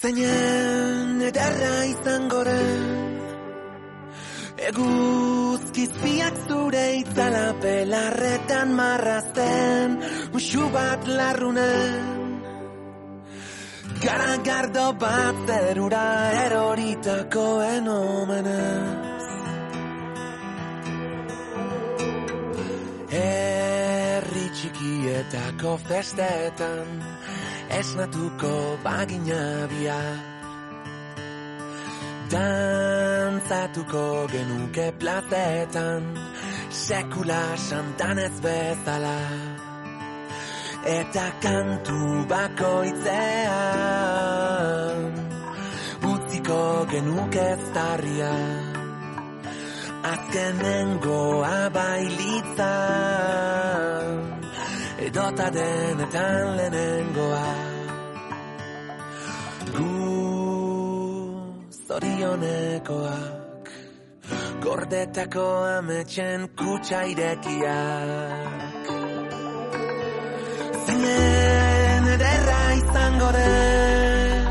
Zainen ederra izango den Eguzkizpiak zure itzala pelarretan marrazten Musu bat larrunen Garagardo bat zerura eroritako enomenez txikietako festetan esnatuko bagina bia. Dantzatuko genuke plazetan sekula santan ez bezala. Eta kantu bakoitzean utziko genuke zarria. Azkenengoa bailitzan edota denetan lehenengoa. Gu zorionekoak Gordetako ametxen kutsa irekiak Zinen ederra izango den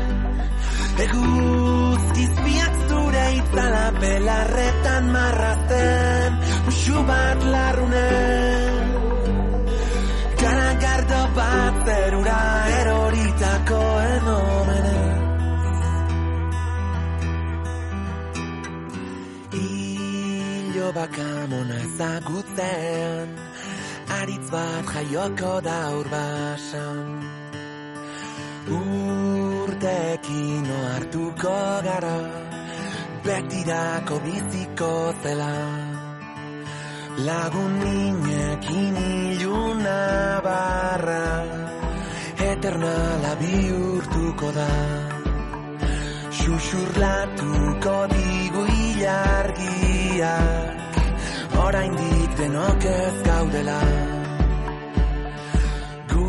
Eguzkizpiak zure itzala pelarretan marrazten Musu bat larrunen bakamona ezagutzen Aritz bat jaioko da urbasan Urtekin hartuko gara Betirako biziko zela Lagun ninekin iluna barra Eternala bihurtuko da Xuxurlatuko digu ilargiak Oraindik denok ez gaudela. Gu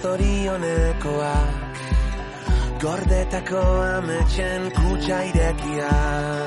zorionekoak Gordetako ametxen kutsa irekiak